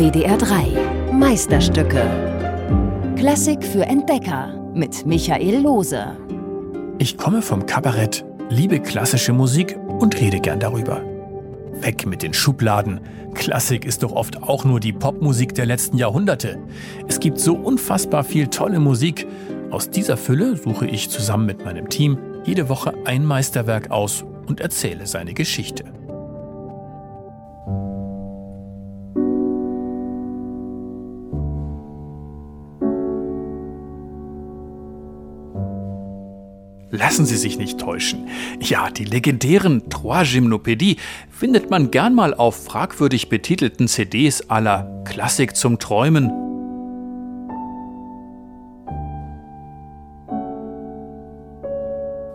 WDR 3 Meisterstücke. Klassik für Entdecker mit Michael Lose. Ich komme vom Kabarett, liebe klassische Musik und rede gern darüber. Weg mit den Schubladen. Klassik ist doch oft auch nur die Popmusik der letzten Jahrhunderte. Es gibt so unfassbar viel tolle Musik. Aus dieser Fülle suche ich zusammen mit meinem Team jede Woche ein Meisterwerk aus und erzähle seine Geschichte. Lassen Sie sich nicht täuschen. Ja, die legendären Trois Gymnopédies findet man gern mal auf fragwürdig betitelten CDs aller Klassik zum Träumen.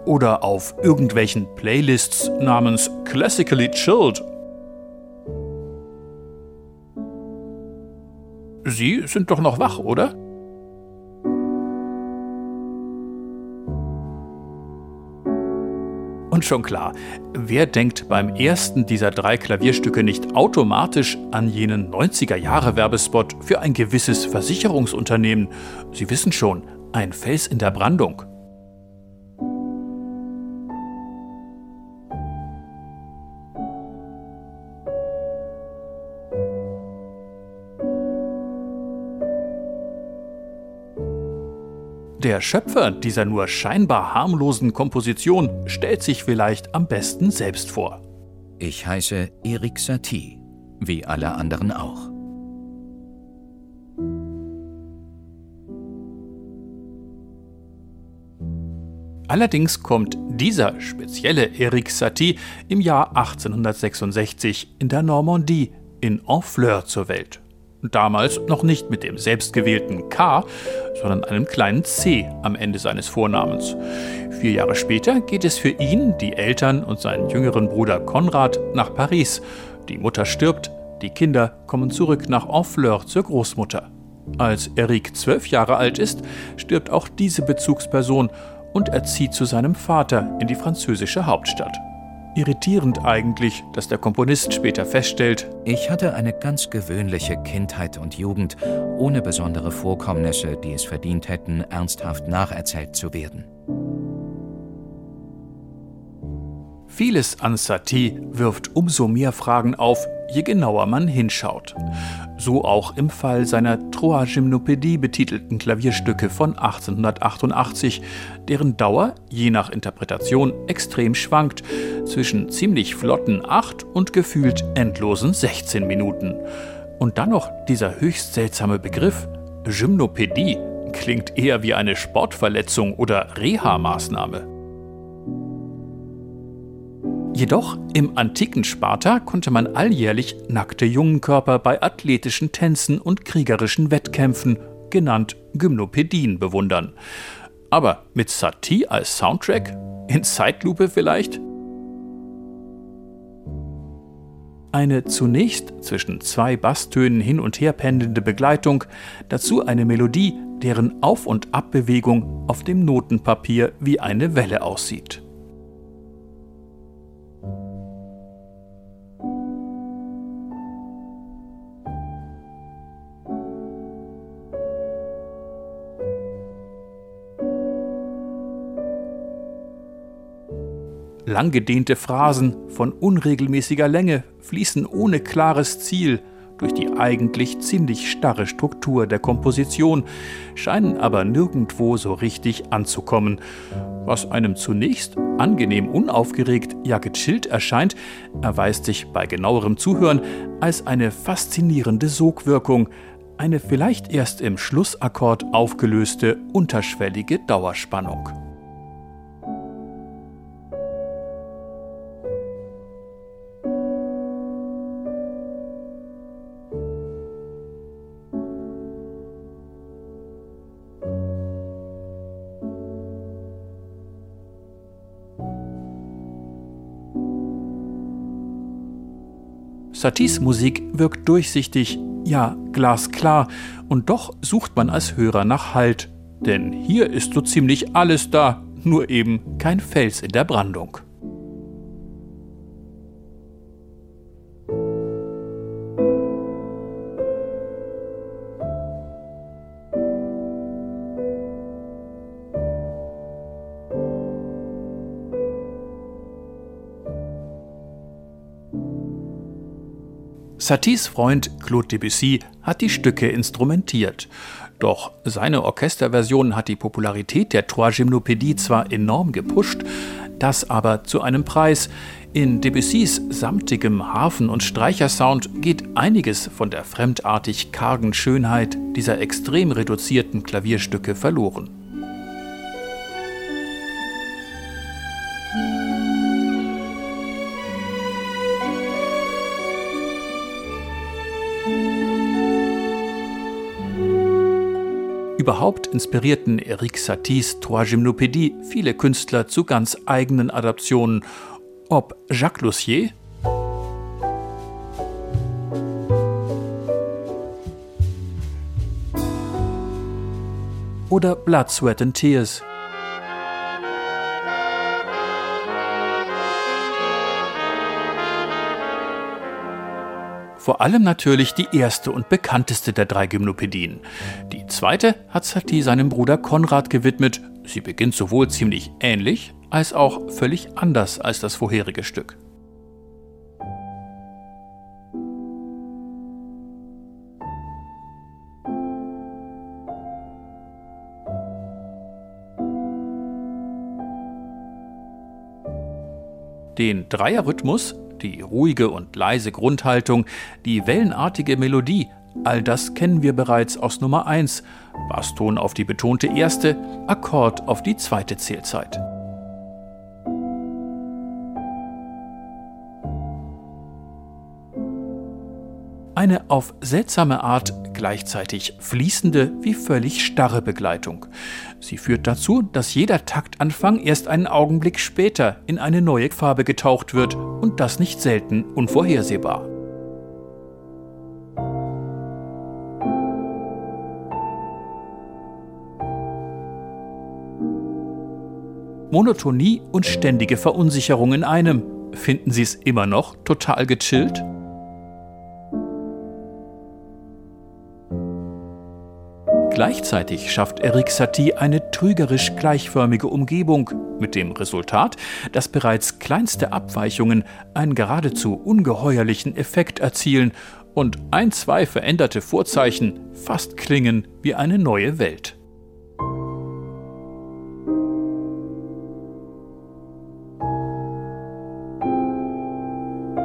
Oder auf irgendwelchen Playlists namens Classically Chilled. Sie sind doch noch wach, oder? Und schon klar, wer denkt beim ersten dieser drei Klavierstücke nicht automatisch an jenen 90er-Jahre-Werbespot für ein gewisses Versicherungsunternehmen? Sie wissen schon, ein Fels in der Brandung. Der Schöpfer dieser nur scheinbar harmlosen Komposition stellt sich vielleicht am besten selbst vor. Ich heiße Erik Satie, wie alle anderen auch. Allerdings kommt dieser spezielle Erik Satie im Jahr 1866 in der Normandie in Honfleur zur Welt damals noch nicht mit dem selbstgewählten K, sondern einem kleinen C am Ende seines Vornamens. Vier Jahre später geht es für ihn, die Eltern und seinen jüngeren Bruder Konrad nach Paris. Die Mutter stirbt, die Kinder kommen zurück nach Honfleur zur Großmutter. Als Eric zwölf Jahre alt ist, stirbt auch diese Bezugsperson und er zieht zu seinem Vater in die französische Hauptstadt. Irritierend eigentlich, dass der Komponist später feststellt, ich hatte eine ganz gewöhnliche Kindheit und Jugend, ohne besondere Vorkommnisse, die es verdient hätten, ernsthaft nacherzählt zu werden. Vieles an Satie wirft umso mehr Fragen auf, je genauer man hinschaut. So auch im Fall seiner Trois Gymnopédie betitelten Klavierstücke von 1888, deren Dauer je nach Interpretation extrem schwankt, zwischen ziemlich flotten 8 und gefühlt endlosen 16 Minuten. Und dann noch dieser höchst seltsame Begriff Gymnopädie klingt eher wie eine Sportverletzung oder Reha-Maßnahme. Jedoch im antiken Sparta konnte man alljährlich nackte Jungenkörper bei athletischen Tänzen und kriegerischen Wettkämpfen, genannt Gymnopädien, bewundern. Aber mit Satie als Soundtrack? In Zeitlupe vielleicht? Eine zunächst zwischen zwei Basstönen hin und her pendelnde Begleitung, dazu eine Melodie, deren Auf- und Abbewegung auf dem Notenpapier wie eine Welle aussieht. Langgedehnte Phrasen von unregelmäßiger Länge fließen ohne klares Ziel durch die eigentlich ziemlich starre Struktur der Komposition, scheinen aber nirgendwo so richtig anzukommen. Was einem zunächst angenehm unaufgeregt, ja gechillt erscheint, erweist sich bei genauerem Zuhören als eine faszinierende Sogwirkung, eine vielleicht erst im Schlussakkord aufgelöste unterschwellige Dauerspannung. Saties Musik wirkt durchsichtig, ja glasklar, und doch sucht man als Hörer nach Halt. Denn hier ist so ziemlich alles da, nur eben kein Fels in der Brandung. Saties Freund Claude Debussy hat die Stücke instrumentiert. Doch seine Orchesterversion hat die Popularität der Trois Gymnopédies zwar enorm gepusht, das aber zu einem Preis. In Debussys samtigem Harfen- und Streichersound geht einiges von der fremdartig kargen Schönheit dieser extrem reduzierten Klavierstücke verloren. Überhaupt inspirierten Eric Saties Trois Gymnopédies viele Künstler zu ganz eigenen Adaptionen, ob Jacques Lussier, oder Blood, Sweat and Tears. Vor allem natürlich die erste und bekannteste der drei Gymnopädien. Die zweite hat Satie seinem Bruder Konrad gewidmet. Sie beginnt sowohl ziemlich ähnlich als auch völlig anders als das vorherige Stück. Den Dreierrhythmus die ruhige und leise Grundhaltung, die wellenartige Melodie, all das kennen wir bereits aus Nummer 1. Basston auf die betonte erste, Akkord auf die zweite Zählzeit. Eine auf seltsame Art gleichzeitig fließende wie völlig starre Begleitung. Sie führt dazu, dass jeder Taktanfang erst einen Augenblick später in eine neue Farbe getaucht wird und das nicht selten unvorhersehbar. Monotonie und ständige Verunsicherung in einem. Finden Sie es immer noch total gechillt? Gleichzeitig schafft Eric Satie eine trügerisch gleichförmige Umgebung, mit dem Resultat, dass bereits kleinste Abweichungen einen geradezu ungeheuerlichen Effekt erzielen und ein, zwei veränderte Vorzeichen fast klingen wie eine neue Welt.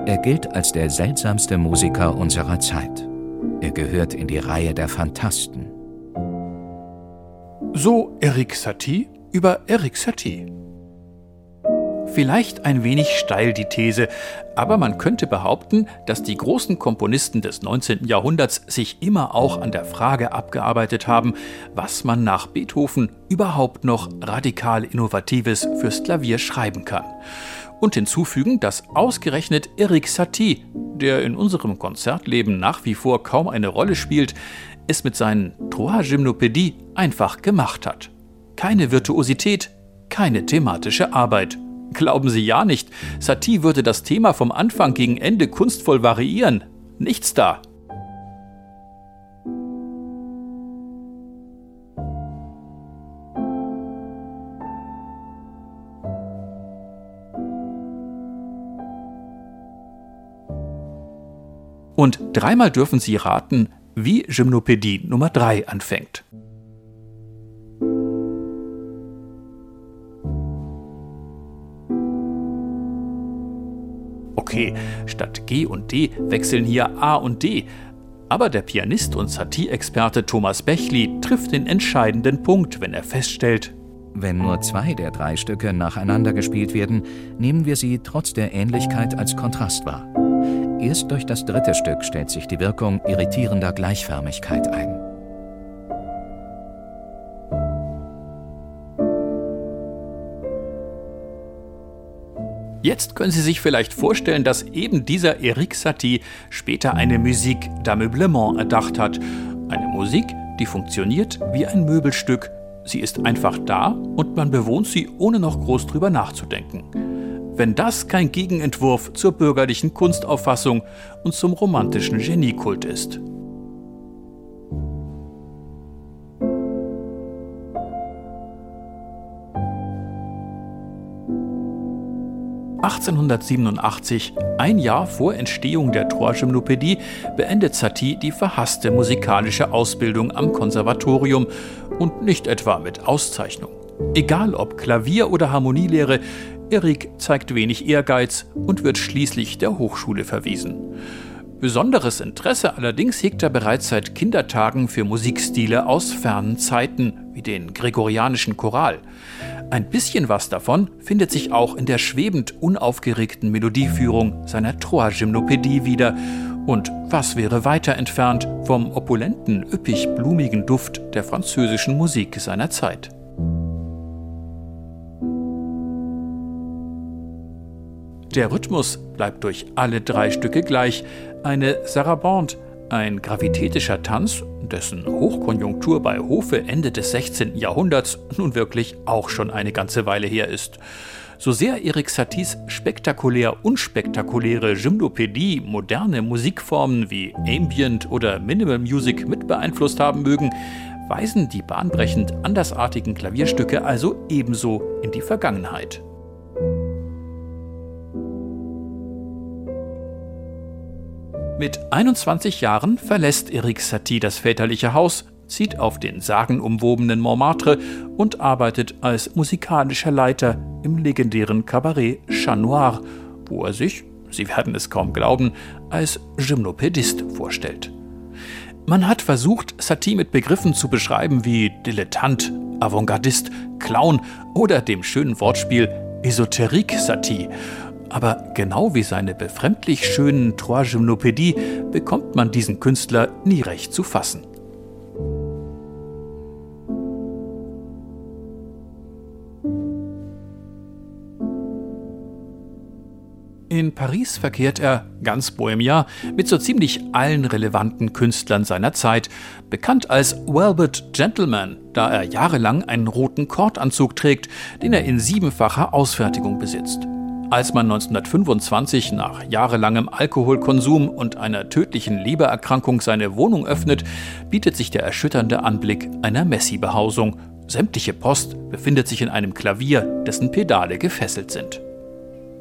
Er gilt als der seltsamste Musiker unserer Zeit. Er gehört in die Reihe der Phantasten. So Eric Satie über Eric Satie. Vielleicht ein wenig steil die These, aber man könnte behaupten, dass die großen Komponisten des 19. Jahrhunderts sich immer auch an der Frage abgearbeitet haben, was man nach Beethoven überhaupt noch radikal Innovatives fürs Klavier schreiben kann. Und hinzufügen, dass ausgerechnet Eric Satie, der in unserem Konzertleben nach wie vor kaum eine Rolle spielt, es mit seinen Trois Gymnopédies einfach gemacht hat. Keine Virtuosität, keine thematische Arbeit. Glauben Sie ja nicht, Satie würde das Thema vom Anfang gegen Ende kunstvoll variieren. Nichts da. Und dreimal dürfen Sie raten, wie Gymnopädie Nummer 3 anfängt. Okay, statt G und D wechseln hier A und D. Aber der Pianist und Satie-Experte Thomas Bechli trifft den entscheidenden Punkt, wenn er feststellt, wenn nur zwei der drei Stücke nacheinander gespielt werden, nehmen wir sie trotz der Ähnlichkeit als Kontrast wahr. Erst durch das dritte Stück stellt sich die Wirkung irritierender Gleichförmigkeit ein. Jetzt können Sie sich vielleicht vorstellen, dass eben dieser Eric Satie später eine Musik d'ameublement erdacht hat. Eine Musik, die funktioniert wie ein Möbelstück. Sie ist einfach da und man bewohnt sie, ohne noch groß drüber nachzudenken wenn das kein Gegenentwurf zur bürgerlichen Kunstauffassung und zum romantischen Geniekult ist. 1887, ein Jahr vor Entstehung der Trois-Gymnopädie, beendet Satie die verhasste musikalische Ausbildung am Konservatorium und nicht etwa mit Auszeichnung. Egal ob Klavier- oder Harmonielehre, Erik zeigt wenig Ehrgeiz und wird schließlich der Hochschule verwiesen. Besonderes Interesse allerdings hegt er bereits seit Kindertagen für Musikstile aus fernen Zeiten, wie den gregorianischen Choral. Ein bisschen was davon findet sich auch in der schwebend unaufgeregten Melodieführung seiner Trois-Gymnopädie wieder. Und was wäre weiter entfernt vom opulenten, üppig blumigen Duft der französischen Musik seiner Zeit? Der Rhythmus bleibt durch alle drei Stücke gleich. Eine Sarabande, ein gravitätischer Tanz, dessen Hochkonjunktur bei Hofe Ende des 16. Jahrhunderts nun wirklich auch schon eine ganze Weile her ist. So sehr Erik Saties spektakulär unspektakuläre Gymnopädie moderne Musikformen wie Ambient oder Minimal Music mit beeinflusst haben mögen, weisen die bahnbrechend andersartigen Klavierstücke also ebenso in die Vergangenheit. Mit 21 Jahren verlässt Eric Satie das väterliche Haus, zieht auf den sagenumwobenen Montmartre und arbeitet als musikalischer Leiter im legendären Kabarett Chat Noir, wo er sich, Sie werden es kaum glauben, als Gymnopädist vorstellt. Man hat versucht, Satie mit Begriffen zu beschreiben wie Dilettant, Avantgardist, Clown oder dem schönen Wortspiel Esoterik Satie aber genau wie seine befremdlich schönen Trois Gymnopädie bekommt man diesen Künstler nie recht zu fassen. In Paris verkehrt er, ganz bohemian, mit so ziemlich allen relevanten Künstlern seiner Zeit, bekannt als Welbert Gentleman, da er jahrelang einen roten Kordanzug trägt, den er in siebenfacher Ausfertigung besitzt. Als man 1925 nach jahrelangem Alkoholkonsum und einer tödlichen Lebererkrankung seine Wohnung öffnet, bietet sich der erschütternde Anblick einer Messi-Behausung. Sämtliche Post befindet sich in einem Klavier, dessen Pedale gefesselt sind.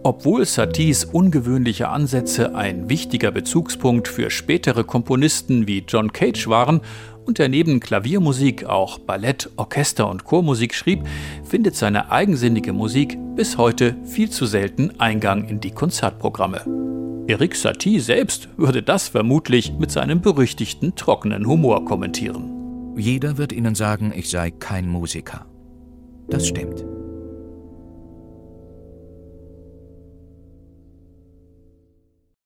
Obwohl Saties ungewöhnliche Ansätze ein wichtiger Bezugspunkt für spätere Komponisten wie John Cage waren und er neben Klaviermusik auch Ballett, Orchester und Chormusik schrieb, findet seine eigensinnige Musik bis heute viel zu selten Eingang in die Konzertprogramme. Eric Satie selbst würde das vermutlich mit seinem berüchtigten trockenen Humor kommentieren. Jeder wird Ihnen sagen, ich sei kein Musiker. Das stimmt.